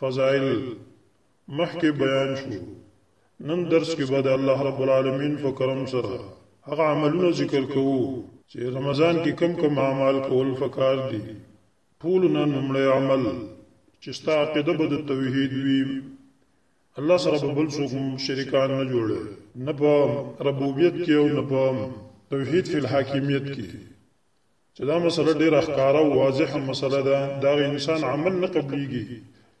فضائل مخکې بیان شو نن درس کې به د الله رب العالمین په کرم سره هغه عملونه ذکر کوو چې رمضان کې کم کم اعمال کول فکار دي ټول نه نمړی عمل چې ستا عقیده به د توحید وي الله سره به بل څوک شریکان نه جوړي نه په ربوبیت کې او نه په توحید فی الحاکمیت کې چې دا مسله ډیره ښکاره او واضحه مسله ده دا انسان عمل نه قبليږي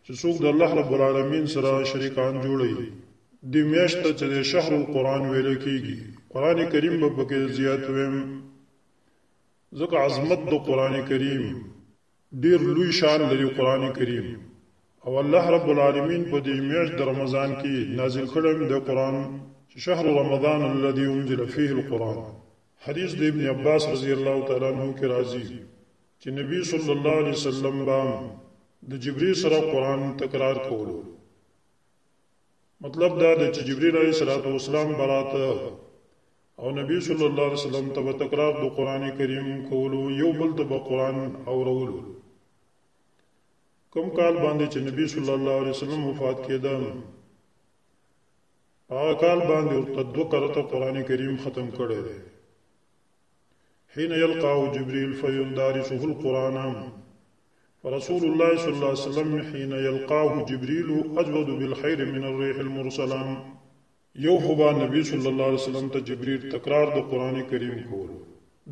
چې څوک د الله رب العالمین سره شریکان جوړي د میاشت ته چې شهر القرآن ویل کیږي قرآن کریم به پکې زیات ویم ځکه عظمت د قرآن کریم ډیر لوی شان لري قران کریم او الله رب العالمین په دې میاشت د رمضان کې نازل کړم د قران چې شهر رمضان الذي انزل فيه القران حدیث د ابن عباس رضی الله تعالی عنہ کې راځي چې نبی صلی الله علیه وسلم با د جبرئیل سره قران تکرار کولو مطلب دا دی چې جبرئیل علیه السلام براته او نبی صلی الله علیه وسلم ته تکرار د قران کریم کولو یو بل ته به قران اورولو کوم کال باندې چې نبی صلی الله علیه وسلم وفات کېده هغه کال باندې ورته دوه کرته قران کریم ختم کړی دی حين يلقى جبريل فيندارسه القرآن فرسول الله صلى الله عليه وسلم حين يلقاه جبريل أجود بالخير من الريح المرسلة یو خو به نبی صلی الله علیه وسلم ته جبرئیل تکرار د قران کریم کول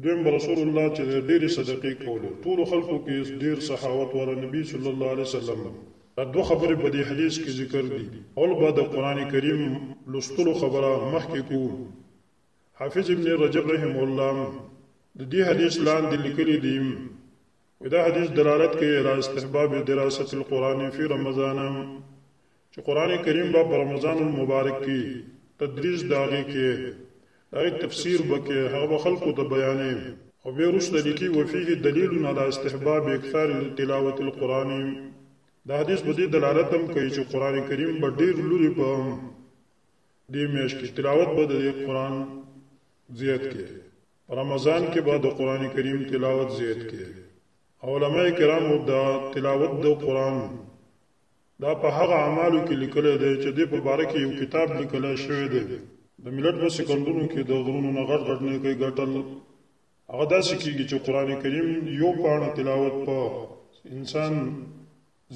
دویم رسول الله چې ډېری صدقې کولې ټول خلکو کې ډېر سخاوت ور نبی صلی الله علیه وسلم دا دوه خبرې په دې حدیث کې ذکر دي اول به د قران کریم لوستلو خبره مخکې کو حافظ ابن رجب رحم الله د دې حدیث لاندې لیکلي دي ودا حدیث دلالت کوي را استحباب دراسه القرآن فی رمضان چې قران کریم به په رمضان المبارک کې تدریس داغي کې دغه تفسیر وکړي هغه خلکو ته بیانې او به رسل لیکي وفيه دلیل علی استحباب اکثار تلاوت القران دا حدیث په دې دلالت هم کوي چې قران کریم به ډیر لوري په دې میش کې تلاوت به د قران زیات کې رمضان کې به د قران کریم تلاوت زیات کې علماء کرام د تلاوت د قران دا په هغه اعمالو کې لیکلی دی چې دې په باره کې یو کتاب لیکلی شوی دی د ملت په سکندونو کې د غرونو نه غټ غټ نیکۍ ګټل هغه داسې کېږي چې قرآن کریم یو پاڼه تلاوت په انسان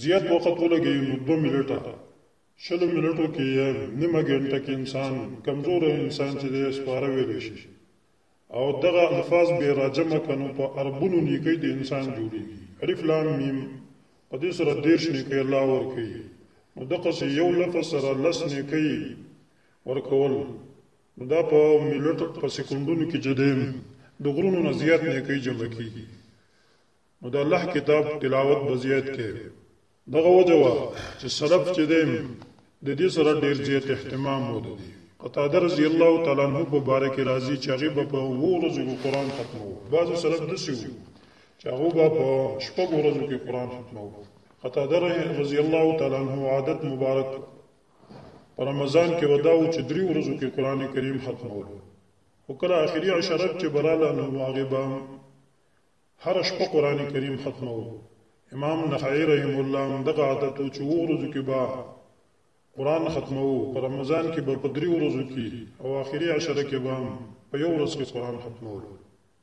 زیات وخت ولګي نو دوه منټه شلو منټو کې یا نیمه ګنټه کې انسان کمزور انسان چې دی سپاره ویلی شي او دغه الفاظ به راجمع کنو په اربونو نیکی د انسان جوړیږي الف لام میم په دې سره دیش نیکی الله ورکی نو دغه سه یو لفظ سره لس نیکی ورکول نو دا په ملت په سکندونو کې جدیم د غرونو نه زیات نیکی جمع کیږي نو د الله کتاب تلاوت بزیات کې دغه وجه وا چې سلف چې دیم د دې سره ډیر زیات اهتمام ودی قتاده رضی الله تعالی عنہ په باره کې راځي چې هغه په وو ورځو کې قران ختمو بعض سلف دسی وو چې هغه په شپږ ورځو کې قران ختمو قتاده رضی الله تعالی عنہ عادت مبارک په رمضان کې وداو چې درې ورځو کې قران کریم ختمو او کله اخري عشرات چې براله نو هغه به هره شپه قرآن کریم ختموو. امام نخعی رحمه الله هم دغه عادت و چې اوو ورځو کې به قرآن ختموو، په رمضان کې به په درې ورځو کې او آخري عشره کې به هم په یو ورځ کې قرآن ختموو.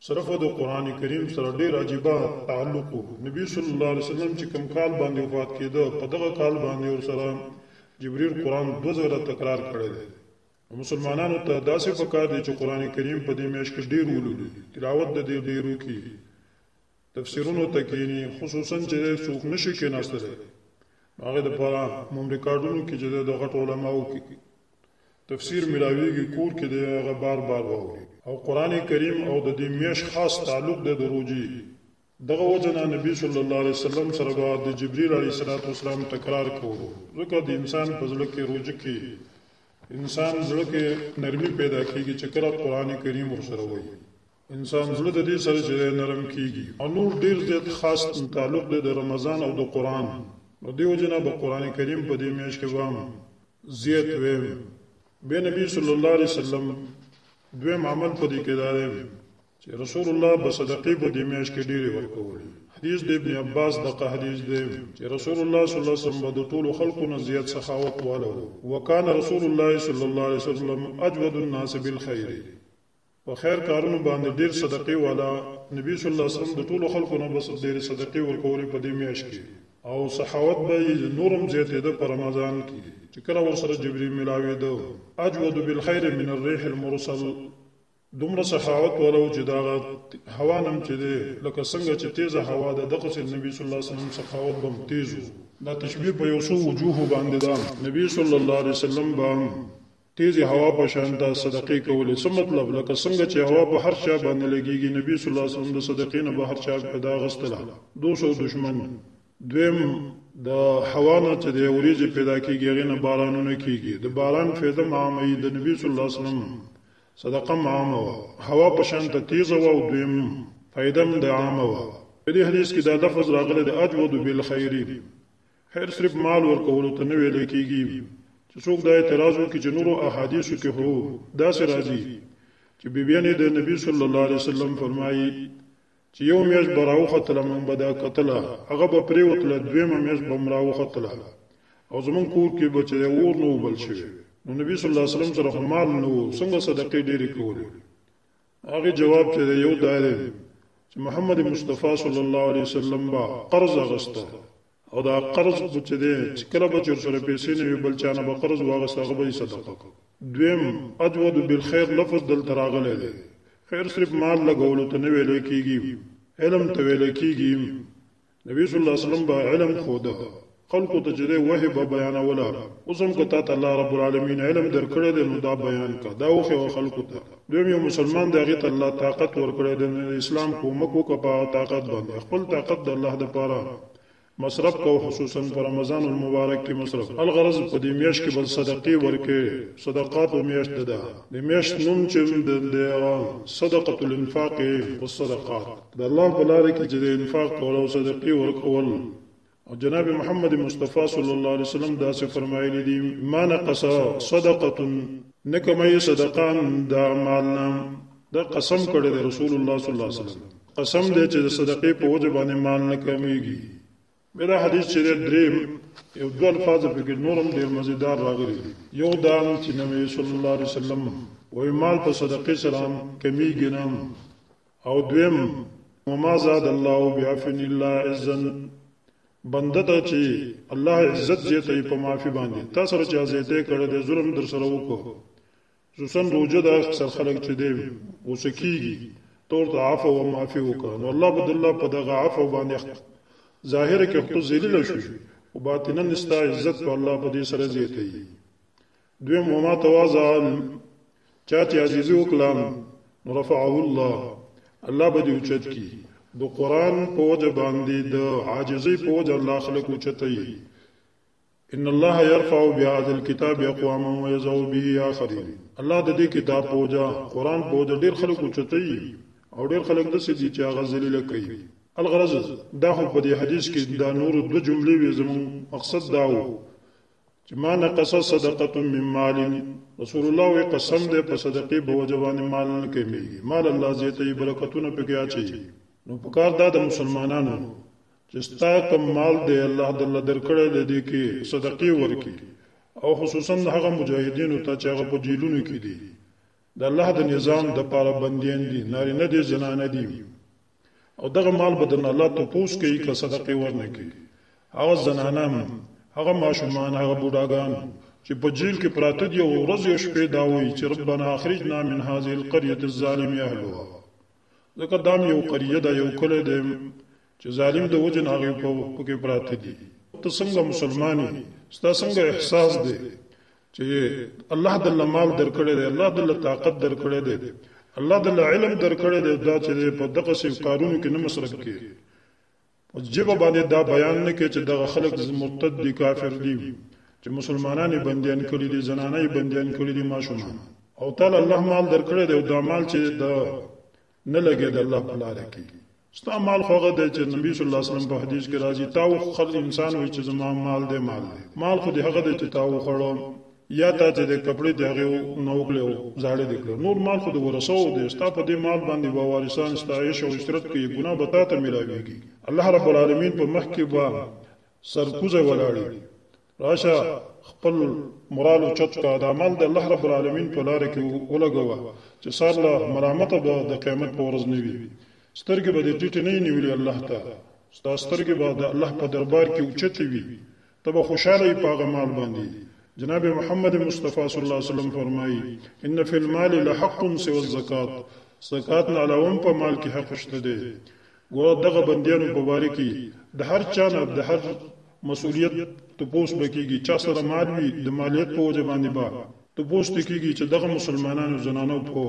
صرف د قرآن کریم سره ډیر عجیبه تعلق و. نبی صلی الله علیه وسلم چې کوم کال باندې وفات کیده په دغه کال باندې ورسره جبریل قرآن دوه ځله تکرار کړی دی. مسلمانانو ته داسې پکار دی چې قران کریم په دې میاشت کې ډیر ولولي تلاوت د دې ډیرو کې تفسیرونو ته کینی خصوصا چې څوک نشي کېناستل هغه د پاره مملکاتونو کې چې د غټ علماو کې تفسیر ملاویږي کور کې د هغه بار بار ووري او قران کریم او د دې میش خاص تعلق د دروجي دغه وجه نه نبی صلی الله علیه وسلم سره به د جبرئیل علیه الصلاۃ والسلام تکرار کوو ځکه د انسان په ځل کې روج کې انسان زړه کې نرمي پیدا کیږي چې کله قران کریم ورسره وایي انسان زړه د دې سره چې نرم کیږي او نور ډیر زیات خاص تعلق دی د رمضان او د قران نو دیو جنا به قران کریم په دې میش کې وام زیات ویم به نبی صلی الله علیه وسلم دویم عمل په دې کې دارم چې رسول الله به صدقې په دې میاشت کې ډېرې ورکولې حدیث د ابن عباس دغه حدیث دی چې رسول الله صلی الله علیه وسلم به د ټولو خلکو نه زیات سخاوت واله و وکانه رسول الله صلی الله علیه وسلم اجود الناس بالخير په خیر کارونو باندې ډېر صدقې والا نبی صلی الله علیه وسلم د ټولو خلکو نه بس ډېر صدقې ورکولې په دې میاشت کې او صحاوت به نورم زیاتېده په رمضان کې چې کله ورسره جبرئیل ملاوي ده اجود بالخير من الريح المرسل دومره سخاوت والا وو چې دغه هوا نه هم چې دی لکه څنګه چې تیزه هوا ده دغسې نبي صلی الله علیه وسلم سخاوت به هم تیز و دا تشبیه په یو څو وجوهو باندې ده نبي صلی الله علیه وسلم به هم تیزې هوا په شان ته صدقې کولې څه مطلب لکه څنګه چې هوا په هر چا باندې لګېږي نبي صلی الله علیه وسلم د صدقې نه به هر چا پیدا اخیستله دو سو دښمن دویم د هوا نه چې د وریځې پیدا کېږي هغې نه بارانونه کېږي د باران فایده هم عاموي د نبي صلی الله علیه وسلم صدقه عامه وه هوا په شان ته تیزه وه او دویم فایده هم د عامه وه په دې حدیث کې دا لفظ راغلی د اجود بالخیر خیر صرف مال ورکولو ته نه ویل کېږي چې څوک دا اعتراض وکړي چې نورو احادیثو کې هو داسې راځي چې بیبیانې د نبی صلی الله علیه وسلم فرمایي چې یو میاشت به راوختله مونږ به دا کتله هغه به پریوتله دویمه میاشت به هم راوختله او زمونږ کور کې به چې اور نه وبل شوی نو نبی صلی الله علیه وسلم سره خو مال نه و څنګه صدقې ډېرې کولې هغه جواب چې دی یو دا دی چې محمد مصطفی صلی الله علیه وسلم به قرض اغسته او دا قرض خو چې دی چې کله به چې ورسره پیسې نه وي بل چا نه به قرض واغسته هغه به یې صدقه کړو دویم اجود بالخیر لفظ دلته راغلی دی خیر صرف مال لګولو ته نه ویل کېږي علم ته ویل کېږي نبی صلی الله علیه وسلم به علم ښوده خلکو ته چې دی وحی به بیانوله اوس هم که تا ته الله رب العالمین علم درکړی دی نو دا بیان که دا وښیوه خلکو ته دوی یو مسلمان دی هغه ته الله طاقت ورکړی د اسلام کومک وکړه په طاقت باندې خپل طاقت د الله لپاره مصرف کو خصوصا په رمضان المبارک کې مصرف الغرض په دې میاشت کې بل صدقې ورکې صدقات او میاشت ده د میاشت نوم چې د صدقه الانفاق او صدقات د الله په لار کې چې د انفاق کول او صدقې ورکول او جناب محمد مصطفی صلی الله علیه وسلم دا څه فرمایلی دي ما نقص صدقه نکمه صدقه دا مالنا دا قسم کړی دی رسول الله صلی الله علیه وسلم قسم دی چې د صدقې په وجه باندې مال نه کمیږي دا حدیث چې درې یو دوه الفاظ په کې نورم ډیر مزیدار راغلي یو دا چې نبی صلی الله علیه وسلم وای مال په صدقې سره کمیږي نه او دویم وما زاد الله بعفن الله عزا بنده ته چې الله عزت زیاتې په معافي باندې تاسو سره چې زیاتې کړې د ظلم در سره وکړو خصوصا روزه د اکثر خلک چې دی وسکیږي تور ته عفو او معافي وکړه نو الله بد الله په دغه عفو باندې ظاهر کې خپل ذلیل شو او باطنا نستا عزت په الله په دې سره زیاتې دویم وما تواضع چا چې عزیزي وکړه نو رفعه الله الله به دې اوچت کی د قران په وجه باندې د عاجزۍ په وجه الله خلق اوچتای ان الله يرفع بهذا الكتاب اقواما ويزو به اخرين الله د دې کتاب په وجه قران په وجه ډیر خلق اوچتای او ډیر خلک د سې دي چې هغه ذلیل کوي الغرض دا خو په دې حدیث کې دا نور دو جملې وي زموږ مقصد دا و چې ما نقص صدقه من مال رسول الله وی قسم دې په صدقې به وجبان مال نه کمیږي مال الله زیته برکتونه پکې اچي نو په کار دا د مسلمانانو چې ستا کم مال دې الله د الله درکړې لدی کې صدقې ورکي او خصوصا هغه مجاهدینو ته چې هغه په جیلونو کې دي د الله د نظام د پاره بندیان دي نارینه دي زنانه دي او دغه مال به د الله ته پوس کوي که صدقه ورنه کوي هغه زنانه هغه ماشومان هغه بوډاګان چې په جیل کې پراته دي او ورځ یو شپې دا وایي چې ربنا اخرجنا من هذه القريه الظالم اهلها ځکه دا یو قريه ده یو کلی دی چې ظالم د وجن هغه په پکې پراته دي ته څنګه مسلمانې ستا څنګه احساس دی چې الله د مال درکړې دی الله د طاقت درکړې دی الله د علم درکړې دی دا چې په دغه سي کارونو کې نه مصرف کې او جبه باندې دا بیان نه کې چې دغه خلک مرتد دي کافر دي چې مسلمانانه بنديان کړي دي زنانه بنديان کړي دي ماشومان او تعالی الله مال درکړې دی او دا مال چې د نه لګي د الله په لار کې ستا مال خوغه دی چې نبی صلی الله علیه وسلم په حدیث کې راځي تا و خل انسان وي چې زما مال دی مال دی مال خو دې هغه دی چې تا و خړو یا تا چې د کپړې د هغه نوکلو زاړه دي کړو نور مال خو د ورثو دی ستا په دې مال باندې به وارثان ستایش او عشرت کې ګناه به تا ته ملاويږي الله رب العالمین په مخ کې به سرکوزه ولاړي راشه خپل مرال او چت کا د عمل د الله رب العالمین په لار کې ولګوه چې سار له ملامت به د قیامت په ورځ نیوي سترګې به د ټیټ نه نیولې الله ته ستا سترګې به د الله په دربار کې اوچتې وي ته به خوشاله یې پاغه مال باندې جناب محمد مصطفی صلی الله علیه وسلم فرمایي ان فی المال لحق سوى الزکات زکات نه علاوه په مال کې حق شته دی و دغه بندیانو په باره کې د هر چا نه د هر مسؤلیت تپوس به کېږي چا سره مال وي د مالیت په وجه باندې به تپوس ته کېږي چې دغه مسلمانانو زنانو په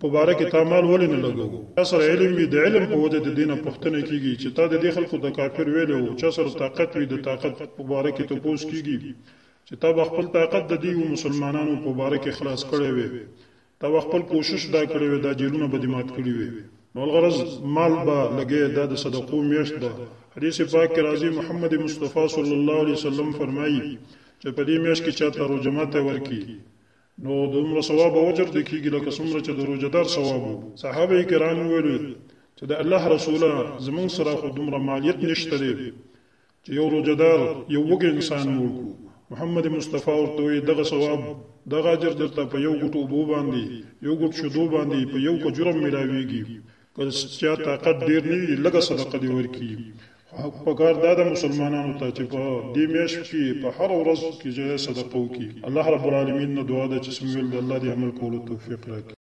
په باره کې تا مال ولې نه لګو چا سره علم وي د علم په وجه د دینه پوښتنه کېږي چې تا د دې خلکو د کافر ویلې وو چا سره طاقت وي د طاقت په باره کې تپوس کېږي چې تا به خپل طاقت د دې مسلمانانو په باره کې خلاص کړی وي تا به خپل کوشش دا کړی وی دا جیلونه به دی مات کړی وی نو الغرض مال به لګی دا د صدقو میشت ده حدیث پاک کې راځي محمد مصطفی صلی الله علیه وسلم فرمایي چې په دې میشت کې چاته روزه ماته ورکی نو د عمر ثواب او اجر د کیږي لکه څومره چې د روزدار ثواب صحابه کرام ویل چې د الله رسوله زمون سره خو دومره مالیت نشته دی چې یو روزدار یو وګ انسان مړ کو محمد مصطفی ورته وی دغه ثواب دغه اجر درته په یو ګټو بو باندې یو ګټ شو دو باندې په یو کو جرم ملاویږي کله چې طاقت ډیر نه وي لګه صدقه دی ورکی حق پکار دا د مسلمانانو ته چې په دې میش کې په هر ورځ کې جای صدقه وکړي الله رب العالمین نه دعا ده چې سمول د الله دې عمل کولو توفیق راکړي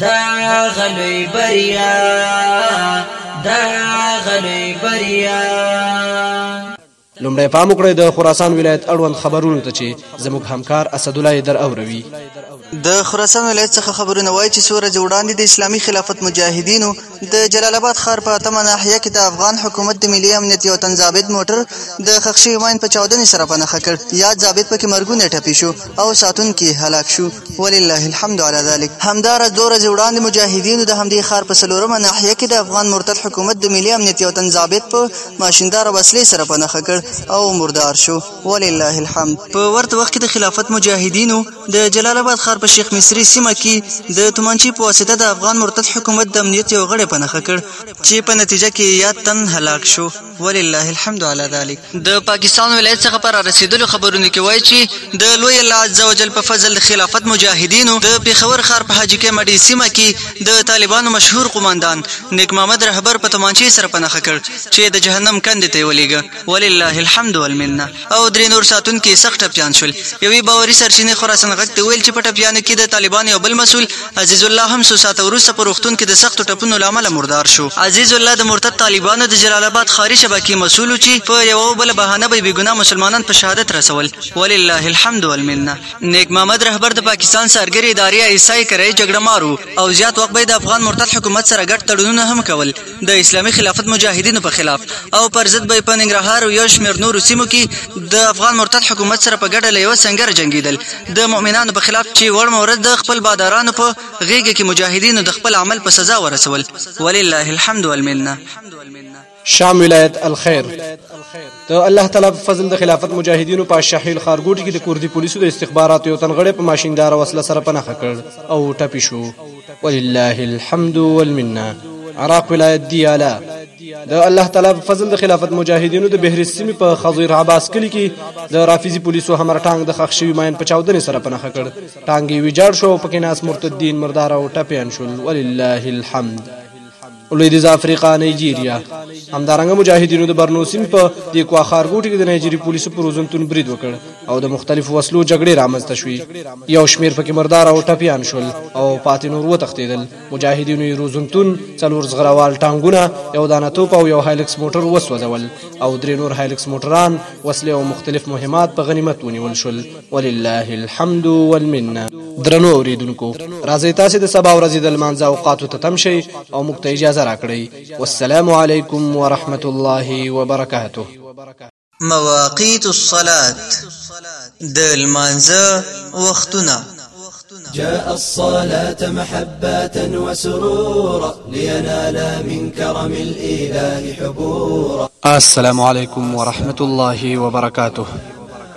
دا غلوی بریا دا غلوی بریا لومړی پام وکړئ د خراسان ولایت اړوند خبرونو ته چې زموږ همکار اسدالله یې در اوروي د خراسان ولایت څخه خبرونه وایي چې څو ورځې وړاندې د اسلامي خلافت مجاهدینو د جلال آباد ښار په اتمه ناحیه کې د افغان حکومت د ملي امنیت یو تن ضابط موټر د ښخ شوي ماین په چاودنې سره په نښه کړ یاد ضابط پکې مرګونی ټپي شو او ساتونکي یې هلاک شو ولله الحمد علی ذلک همداراز دوه ورځې وړاندې مجاهدینو د همدې ښار په څلورمه ناحیه کې د افغان مرتد حکومت د ملي امنیت یو تن ضابط په ماشیندار وسلې سره په نښه کړ او مردار شو ولله الحمد په ورته وخت کې د خلافت مجاهدینو د جلال آباد ښار په شیخ مصری سیمه کې د تومانچې په واسطه د افغان مرتد حکومت د امنیت یو غړی په نخښه کړ چې په نتیجه کې یاد تن هلاک شو ولله الحمد علی ذلک د پاکستان ولایت څخه پر رسیدلو خبرونو کې وایي چې د لوی الله عزوجل په فضل د خلافت مجاهدینو د پیښور ښار په حاجی کې مډی سیمه کې د طالبانو مشهور قوماندان نیک محمد رهبر په تومانچې سره په نخښه کړ چې د جهنم کندې ته یې ولیږه ولله الحمد والمنه او درې نور ساتونکي یې سخت ټپیان شول. یوې باوري سرچینې خراسان غږ ته وویل چې په ټپیانو کې د طالبانو یو بل مسؤل عزیزالله هم څو ساعته وروسته په روغتون کې د سختو ټپونو له امله مردار شو. عزیزالله د مرتد طالبانو د جلال اباد ښاري شبکې مسؤل و چې په یوه او بله بهانه به یې بېګناه مسلمانان په شهادت رسول، ولله الحمد والمنه. نیک محمد رهبر د پاکستان څارګرې ادارې، آی ایس آی، کرايي جګړه مار و او زیات وخت به یې د افغان مرتد حکومت سره ګډ تړونونه هم کول. د اسلامي خلافت مجاهدینو په خلاف او پر ضد به په ننګرهار او یو شمېر نورو سیمو کې د افغان مرتد حکومت سره په ګډه له یوه سنګره جنګېدل د مؤمنانو په خلاف چې وړمه ورځ د خپل بادارانو په غېږه کې مجاهدینو د خپل عمل په سزا ورسول ولله الحمد والمنه شام ولایت الخير د الله تعالی په فضل د خلافت مجاهدینو په شاحیل خارګوټي کې د کوردي پولیسو د استخباراتو یو تنغړې په ماشیندار وسله سره پناه کړ او ټپي شو ولله الحمد والمنه عراق ولایت دیاله د الله تعالی په فضل د خلافت مجاهدینو د بهر سیمې په خضیر عباس کلی کې د رافیزي پولیسو همر ټانګ د خښ شوی ماین په چاودنې سره پناه کړ ټانګ یې ویجاړ شو پکې ناس مرتدین مردار او ټپیان شول ولله الحمد لویدیځه افریقا نایجیریا همدارنګه مجاهدینو د برنو سیند په د کوا ښارګوټي کې د نایجیري پولیسو پر وزنتون برید وکړ او د مختلفو وسلو جګړې رامنځته شوې یو شمیر پکې مردار او ټپیان شول او پاتې نور وتښتېدل مجاهدینو یې روزنتون څلور زغروال ټانګونه یو دانه توپ او یو هایلکس موټر وسوځول او درې نور هایلکس موټران وسلې او مختلف مهمات په غنیمت ونیول شول ولله الحمد والمنه درنو اوریدونکو راځي تاسو د سبا ورځې د لمانځه اوقاتو ته تم شئ او موږ ته اجازه راکړئ والسلام علیکم ورحمت الله وبرکاته مواقیت الصلاة د لمانځه وختونه جاء الصلاة محبة وسرورا لينال من كرم الإله حبورا السلام عليكم ورحمة الله وبركاته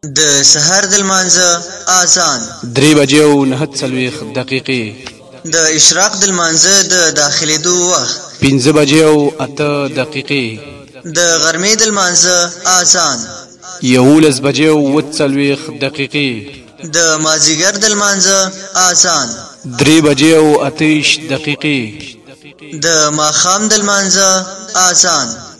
د سهار د لمانځه آذان. درې بجې او نهه څلوېښت دقیقې. د اشراق د لمانځه د داخلېدو وخت. پنځه بجې او اته دقیقې. د غرمې د لمانځه آذان. یوولس بجې او اووه څلوېښت دقیقې. د مازیګر د لمانځه آذان. درې بجې او اته ویشت دقیقې. د ماښام د لمانځه آذان.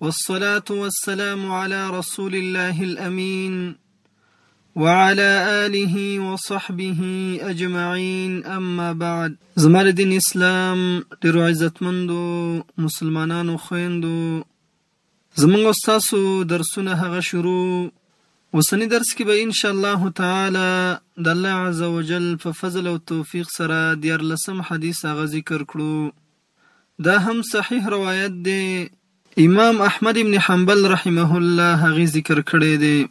والصلاة والسلام على رسول الله الأمين وعلى آله وصحبه أجمعين أما بعد زمال دين إسلام ډیرو عزتمندو مسلمانانو خويندو زمونږ استاسو درسونه هغه شروع اوسنی درس کې به ان شاء الله تعالی د الله عزوجل په فضل او توفیق سره د 14 حدیث هغه ذکر کړو دا هم صحیح روایت دی امام احمد ابن حنبل رحمه الله هغه ذکر کړی دی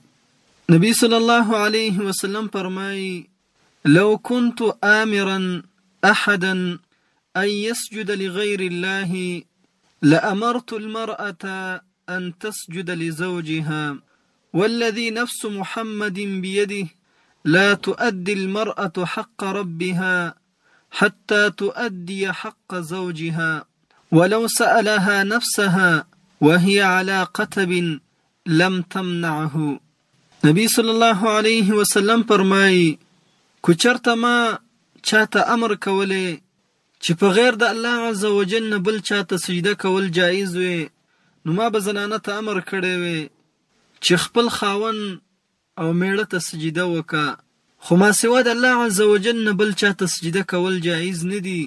نبی صلی الله علیه وسلم فرمایي لو كنت آمرا احدا ان يسجد لغير الله لامرت المرأة ان تسجد لزوجها والذي نفس محمد بيده لا تؤدي المرأة حق ربها حتي تؤدي حق زوجها ولو سألها نفسها وهي على قتب لم تمنعه نبی صلی الله علیه وسلم فرمایي که چرته ما چاته امر کولی چې په غیر د الله عز وجل نه بل چاته سجده کول جایز وي نو ما به زنانه ته امر کړی وي چې خپل خاون او مېړه ته سجده وکه. خو ماسوا د الله عزوجل نه بل چا ته سجده کول جائز نه دي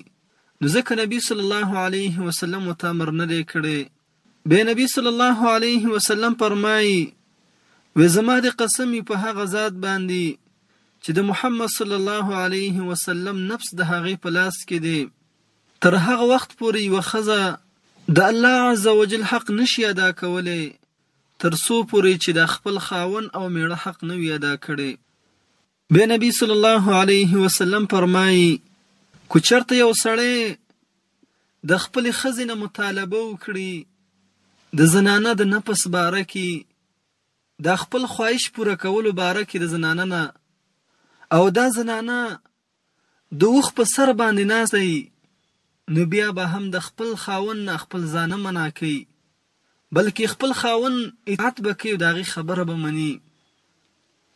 نو ځکه نبي صلی الله علیه وسلم ورته امر نه دی کړی. بیا نبي صلی الله علیه وسلم فرمائی، وې زما دې قسم وي په هغه ذات باندې چې د محمد صلی الله علیه وسلم نفس د هغې په لاس کې دی تر هغه وخت پورې یوه ښځه د الله عزوجل حق نه شي ادا کولی تر څو پورې چې د خپل خاوند او مېړه حق نه وي ادا کړی. بیا نبي صلی الله علیه وسلم فرمایي، که چېرته یو سړی د خپلې ښځې نه مطالبه وکړي د زنانه د نفس باره کې، د خپل خواهش پوره کولو باره کې د زنانه نه او دا زنانه د اوښ په سر باندې ناسته يي نو بيا به هم د خپل خاوند نه خپل ځانه منعه کوي بلکې خپل خاوند اطاعت به کوي او د هغه خبره به مني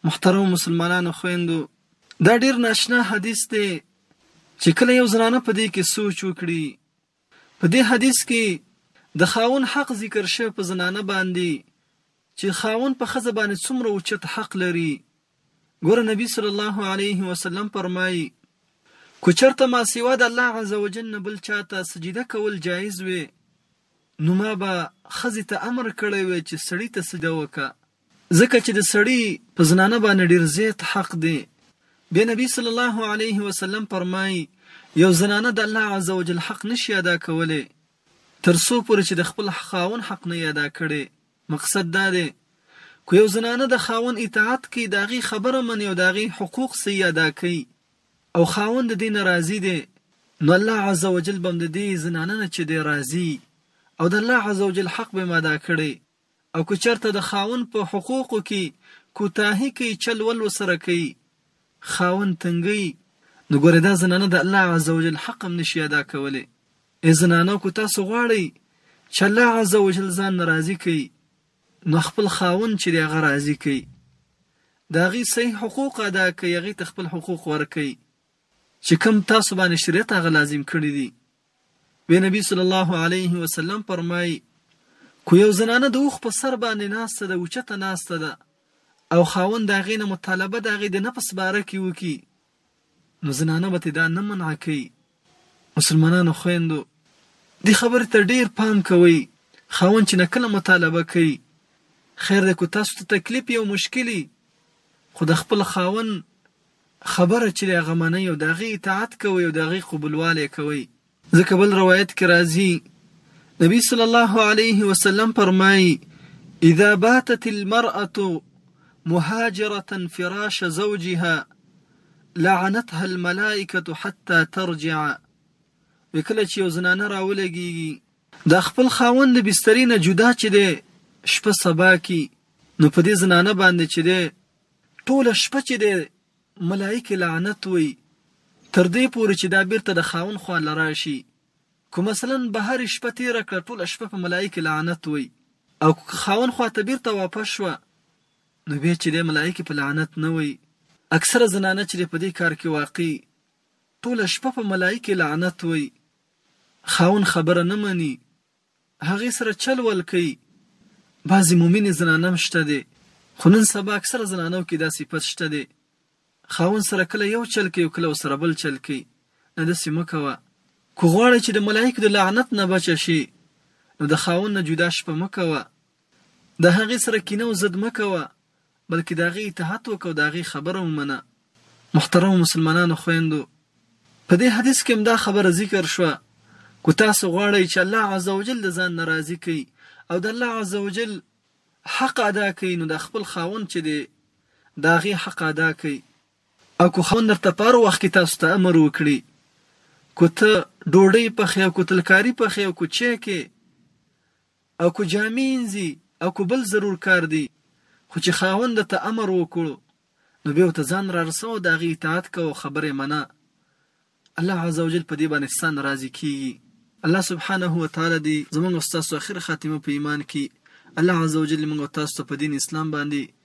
محترمو مسلمانانو خويندو دا ډير ناشنا حديث دی چې کله يو زنانه په دې کې سوچ وکړي په دې حديث کي د خاوند حق ذکر شوی په زنانه باندي چي خاوند په ښځه باندي څومره اوچت حق لري ګوره نبي صلی الله عليه وسلم فرمايي که چرته ما سوا د الله عز وجل نه بل چاته سجده کول جائز وي نو ما به ښځي ته امر کړی وي چي سړي ته سجده وکه ځکه چې د سړي په زنانه باندې ډېر زیات حق دی بیا نبی صلی الله علیه وسلم فرمایي یو زنانه د الله عز وجل حق نشي ادا کولی تر څو پورې چې د خپل خاون حق نه ادا کړي مقصد دا دی که یو زنانه د خاون اطاعت کوي د هغې خبره مني او د هغې حقوق صحیح ادا کوي او خاون د دې نه راضي دی نو الله عز وجل به هم د دې زنانه نه چې دی راضي او د الله عز وجل حق به هم ادا کړی او که چرته د خاوند په حقوقو کی کوتاهی کوي چل ول ورسره کوي خاوند تنګوي نو ګوره دا زنانه د الله عزوجل حق هم نشي ادا کولی ای زنانو که تاسو غواړی چې الله عزوجل ځان نه راضي کوي نو خپل خاوند چې دی هغه راضي کوي د هغې صحیح حقوق ادا کوي هغې ته خپل حقوق ورکوي چې کم تاسو باندې شریعت هغه لازم کړي دي وی نبی صلی الله علیه وسلم فرمایي کو یو زنانه د اوخ په سر باندې ناسته ده اوچته ناسته ده او خاوند هغې نه مطالبه د هغې د نفس باره کې وکړي نو زنانه به دا نه منع کوي مسلمانانو خویندو دې خبرې ته ډیر پام کوئ خاوند چې نه کله مطالبه کوي خیر دی که تاسو ته تکلیف یو مشکلی خو د خپل خاوند خبره چي دی هغه منئ او د هغه اطاعت کوئ او د هغه قبولوالی کوئ. ځکه بل روايت کي راځي نبي صلی الله عليه وسلم فرمايي، اذا باتت المرأة مهاجرة فراش زوجها لعنتها الملائکة حتی ترجع وي کله چي يو زنانه راولګيږي د خپل خاوند د بسترې نه جدا چي دی شپه سبا کي نو په دې زنانه باندي چي دی ټوله شپه چې دی ملائکې لعنت وایي تر دې پورې چې دا بیرته د خاوند خوا له راشي که مثلا بهر شپه تیره کړه ټوله شپه په ملائکې لعنت وایي او که خاوند خوا ته بیرته واپس شوه نو بیا چې دی ملائکې په لعنت نه وایي اکثره زنانه چې په دې کار کې واقع ټوله شپه په ملائکې لعنت وایي خاوند خبره نه مني هغې سره چل ول کوي بعضي مومنې زنانه هم شته دې خو نن سبا اکثره زنانو کې دا صفت شته دې خاوند سره کله یو چل کوي او کله ورسره بل چل کوي نه داسې مه کوه که غواړې چې د ملایکو د لعنت نه بچه شي نو د خاوند نه جدا شپه مه کوه د هغې سره کینه او ضد مه کوه بلکې د هغې اطاعت وکړه او د هغې خبره ومنه. محترمو مسلمانانو خویندو! په دې حدیث کې هم دا خبره ذکر شوه، که تاسو غواړئ چې الله عزوجل د ځان نه راضي کړئ او د الله عزوجل حق ادا کړئ نو د خپل خاوند چې دی د هغې حق ادا کړئ او که خاوند درته په هر وخت کې تاسو ته امر وکړي که ته ډوډۍ پخې او که تلکاري پخې او که چای کې او که جامې انځي او که بل ضرور کار دي خو چې خاوند د ته امر وکړو نو بيا ورته ځان رارسوه د هغه اطاعت کوه او خبره يې منه الله عزوجل په دې باندې ستا نه راضي کيږي الله سبحانه وتعالی دې زموږ او ستاسو اخر خاتمه په ايمان کي الله عزوجل دې موږ او تاسو ته په دين اسلام باندې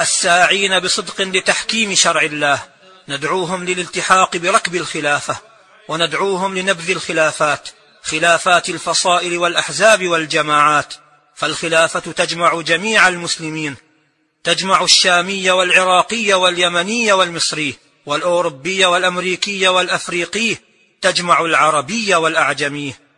الساعين بصدق لتحكيم شرع الله ندعوهم للالتحاق بركب الخلافه وندعوهم لنبذ الخلافات خلافات الفصائل والاحزاب والجماعات فالخلافه تجمع جميع المسلمين تجمع الشامي والعراقي واليمني والمصري والأوروبي والأمريكي والأفريقي تجمع العربي والأعجمي